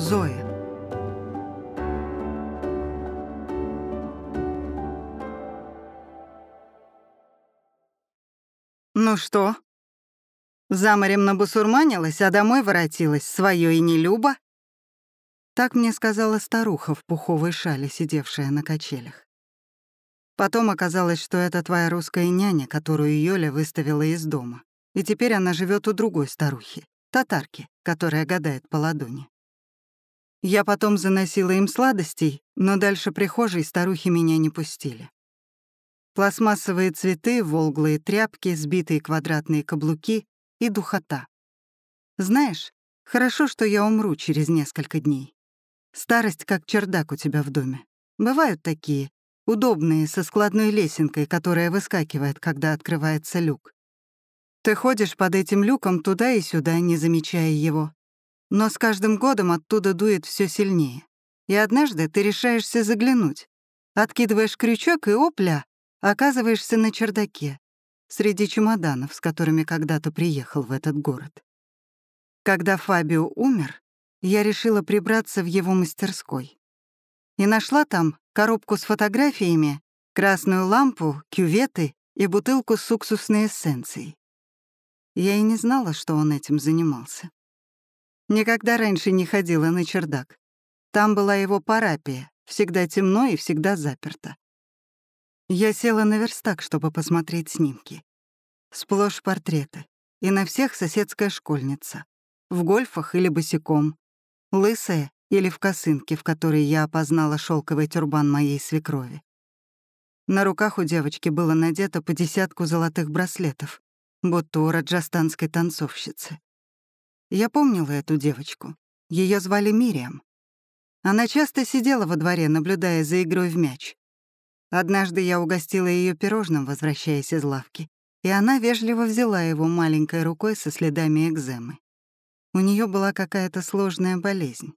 Зоя. «Ну что?» За морем набусурманилась, а домой воротилась, свое и не любо. Так мне сказала старуха в пуховой шале, сидевшая на качелях. Потом оказалось, что это твоя русская няня, которую Йоля выставила из дома. И теперь она живет у другой старухи, татарки, которая гадает по ладони. Я потом заносила им сладостей, но дальше прихожей старухи меня не пустили. Пластмассовые цветы, волглые тряпки, сбитые квадратные каблуки и духота. Знаешь, хорошо, что я умру через несколько дней. Старость как чердак у тебя в доме. Бывают такие, удобные, со складной лесенкой, которая выскакивает, когда открывается люк. Ты ходишь под этим люком туда и сюда, не замечая его. Но с каждым годом оттуда дует все сильнее. И однажды ты решаешься заглянуть. Откидываешь крючок и, опля, оказываешься на чердаке, среди чемоданов, с которыми когда-то приехал в этот город. Когда Фабио умер, я решила прибраться в его мастерской. И нашла там коробку с фотографиями, красную лампу, кюветы и бутылку с уксусной эссенцией. Я и не знала, что он этим занимался. Никогда раньше не ходила на чердак. Там была его парапия, всегда темно и всегда заперто. Я села на верстак, чтобы посмотреть снимки. Сплошь портреты. И на всех соседская школьница. В гольфах или босиком, лысая или в косынке, в которой я опознала шелковый тюрбан моей свекрови. На руках у девочки было надето по десятку золотых браслетов, будто у раджастанской танцовщицы. Я помнила эту девочку. Ее звали Мириам. Она часто сидела во дворе, наблюдая за игрой в мяч. Однажды я угостила ее пирожным, возвращаясь из лавки, и она вежливо взяла его маленькой рукой со следами экземы. У нее была какая-то сложная болезнь.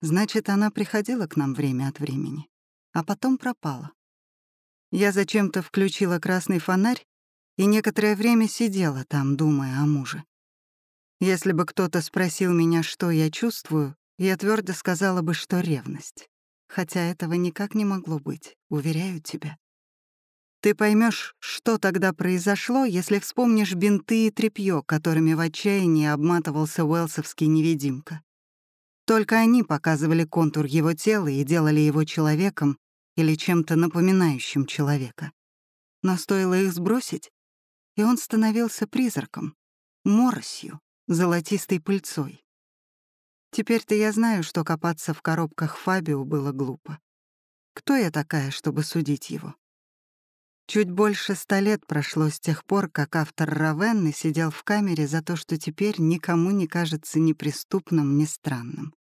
Значит, она приходила к нам время от времени, а потом пропала. Я зачем-то включила красный фонарь и некоторое время сидела там, думая о муже. Если бы кто-то спросил меня, что я чувствую, я твердо сказала бы, что ревность. Хотя этого никак не могло быть, уверяю тебя. Ты поймешь, что тогда произошло, если вспомнишь бинты и тряпьё, которыми в отчаянии обматывался уэлсовский невидимка. Только они показывали контур его тела и делали его человеком или чем-то напоминающим человека. Но стоило их сбросить, и он становился призраком, моросью, золотистой пыльцой. Теперь-то я знаю, что копаться в коробках Фабио было глупо. Кто я такая, чтобы судить его? Чуть больше ста лет прошло с тех пор, как автор Равенны сидел в камере за то, что теперь никому не кажется ни преступным, ни странным.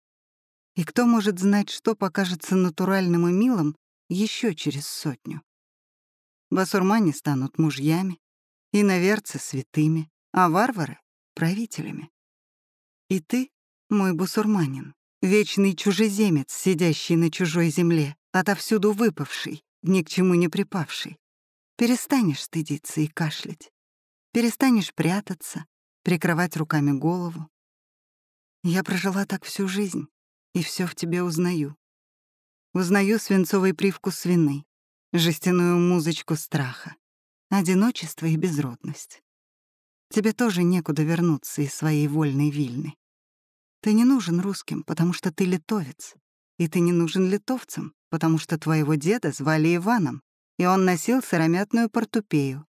И кто может знать, что покажется натуральным и милым еще через сотню? Басурмане станут мужьями, иноверцы — святыми, а варвары — правителями. И ты, мой бусурманин, вечный чужеземец, сидящий на чужой земле, отовсюду выпавший, ни к чему не припавший, Перестанешь стыдиться и кашлять. Перестанешь прятаться, прикрывать руками голову. Я прожила так всю жизнь, и все в тебе узнаю. Узнаю свинцовый привкус вины, жестяную музычку страха, одиночество и безродность. Тебе тоже некуда вернуться из своей вольной вильны. Ты не нужен русским, потому что ты литовец, и ты не нужен литовцам, потому что твоего деда звали Иваном, и он носил сыромятную портупею.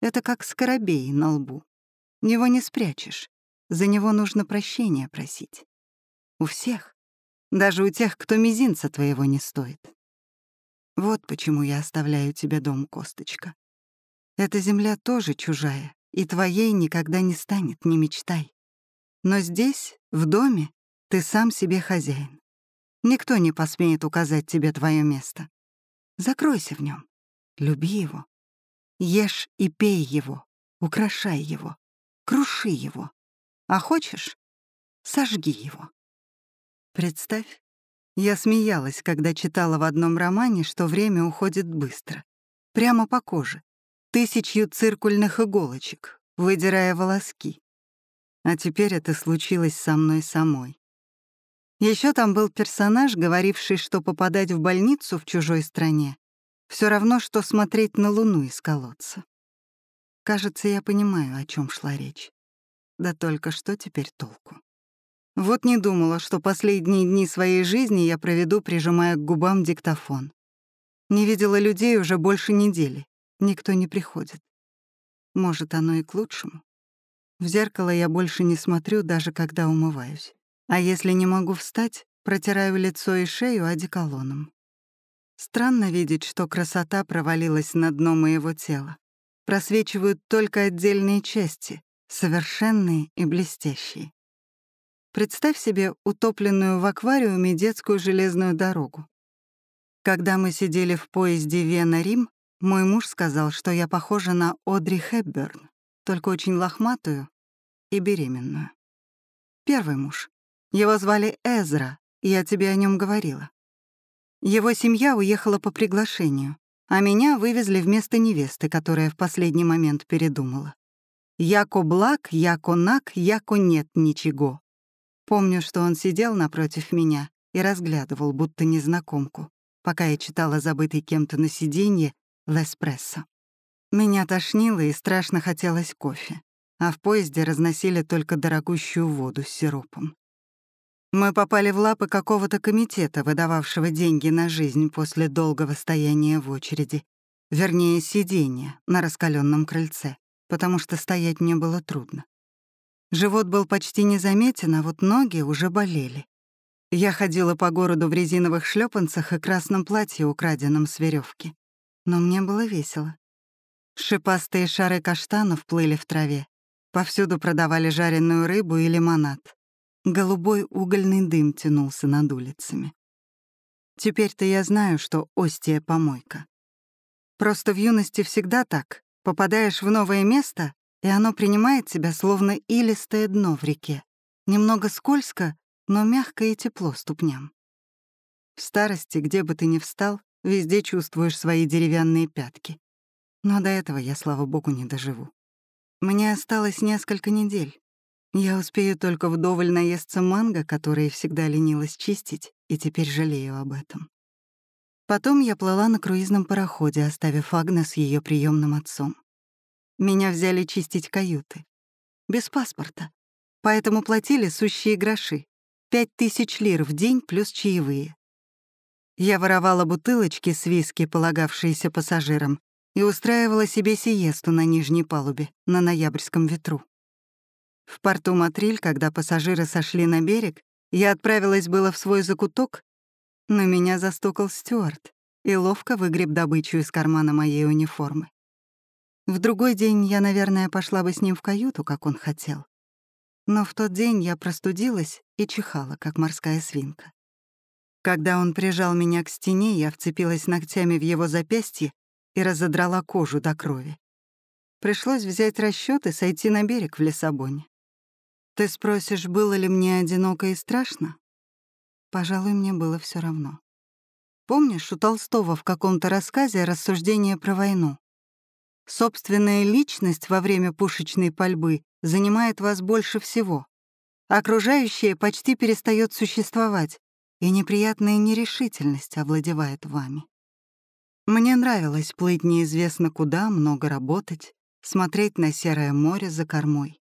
Это как скоробей на лбу. Него не спрячешь, за него нужно прощения просить. У всех, даже у тех, кто мизинца твоего не стоит. Вот почему я оставляю тебе дом, Косточка. Эта земля тоже чужая, и твоей никогда не станет, не мечтай. Но здесь, в доме, ты сам себе хозяин. Никто не посмеет указать тебе твое место. Закройся в нем, люби его. Ешь и пей его, украшай его, круши его. А хочешь — сожги его. Представь, я смеялась, когда читала в одном романе, что время уходит быстро. Прямо по коже. Тысячью циркульных иголочек, выдирая волоски. А теперь это случилось со мной самой. Еще там был персонаж, говоривший, что попадать в больницу в чужой стране все равно, что смотреть на Луну из колодца. Кажется, я понимаю, о чем шла речь. Да только что теперь толку? Вот не думала, что последние дни своей жизни я проведу, прижимая к губам диктофон. Не видела людей уже больше недели. Никто не приходит. Может, оно и к лучшему. В зеркало я больше не смотрю, даже когда умываюсь. А если не могу встать, протираю лицо и шею одеколоном. Странно видеть, что красота провалилась на дно моего тела. Просвечивают только отдельные части, совершенные и блестящие. Представь себе утопленную в аквариуме детскую железную дорогу. Когда мы сидели в поезде Вена-Рим, мой муж сказал, что я похожа на Одри Хепберн, только очень лохматую и беременную. Первый муж. Его звали Эзра, и я тебе о нем говорила. Его семья уехала по приглашению, а меня вывезли вместо невесты, которая в последний момент передумала. Яко благ, яко наг, яко нет ничего. Помню, что он сидел напротив меня и разглядывал, будто незнакомку, пока я читала забытый кем-то на сиденье «Леспрессо». Меня тошнило и страшно хотелось кофе, а в поезде разносили только дорогущую воду с сиропом. Мы попали в лапы какого-то комитета, выдававшего деньги на жизнь после долгого стояния в очереди, вернее, сидения на раскаленном крыльце, потому что стоять мне было трудно. Живот был почти незаметен, а вот ноги уже болели. Я ходила по городу в резиновых шлепанцах и красном платье, украденном с веревки. Но мне было весело. Шипастые шары каштанов плыли в траве. Повсюду продавали жареную рыбу и лимонад. Голубой угольный дым тянулся над улицами. Теперь-то я знаю, что Остия — помойка. Просто в юности всегда так. Попадаешь в новое место, и оно принимает тебя словно илистое дно в реке. Немного скользко, но мягко и тепло ступням. В старости, где бы ты ни встал, везде чувствуешь свои деревянные пятки. Но до этого я, слава богу, не доживу. Мне осталось несколько недель. Я успею только вдоволь наесться манго, которые всегда ленилась чистить, и теперь жалею об этом. Потом я плыла на круизном пароходе, оставив Агнес ее приемным отцом. Меня взяли чистить каюты. Без паспорта. Поэтому платили сущие гроши. Пять тысяч лир в день плюс чаевые. Я воровала бутылочки с виски, полагавшиеся пассажирам, и устраивала себе сиесту на нижней палубе, на ноябрьском ветру. В порту Матриль, когда пассажиры сошли на берег, я отправилась было в свой закуток, но меня застукал Стюарт и ловко выгреб добычу из кармана моей униформы. В другой день я, наверное, пошла бы с ним в каюту, как он хотел. Но в тот день я простудилась и чихала, как морская свинка. Когда он прижал меня к стене, я вцепилась ногтями в его запястье и разодрала кожу до крови. Пришлось взять расчет и сойти на берег в Лиссабоне. Ты спросишь, было ли мне одиноко и страшно? Пожалуй, мне было все равно. Помнишь, у Толстого в каком-то рассказе рассуждение про войну? Собственная личность во время пушечной пальбы занимает вас больше всего. Окружающее почти перестает существовать, и неприятная нерешительность овладевает вами. Мне нравилось плыть неизвестно куда, много работать, смотреть на серое море за кормой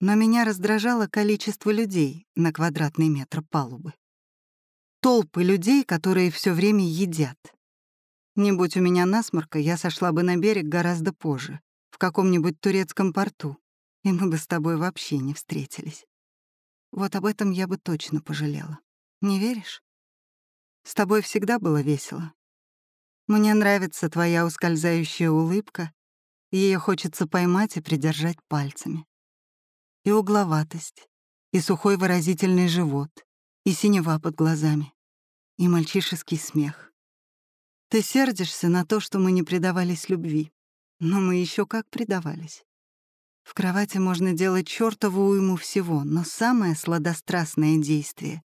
но меня раздражало количество людей на квадратный метр палубы. Толпы людей, которые все время едят. Не будь у меня насморка, я сошла бы на берег гораздо позже, в каком-нибудь турецком порту, и мы бы с тобой вообще не встретились. Вот об этом я бы точно пожалела. Не веришь? С тобой всегда было весело. Мне нравится твоя ускользающая улыбка, ее хочется поймать и придержать пальцами и угловатость, и сухой выразительный живот, и синева под глазами, и мальчишеский смех. Ты сердишься на то, что мы не предавались любви, но мы еще как предавались. В кровати можно делать чёртову уйму всего, но самое сладострастное действие —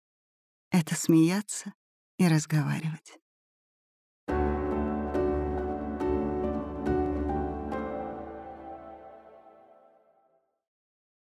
это смеяться и разговаривать.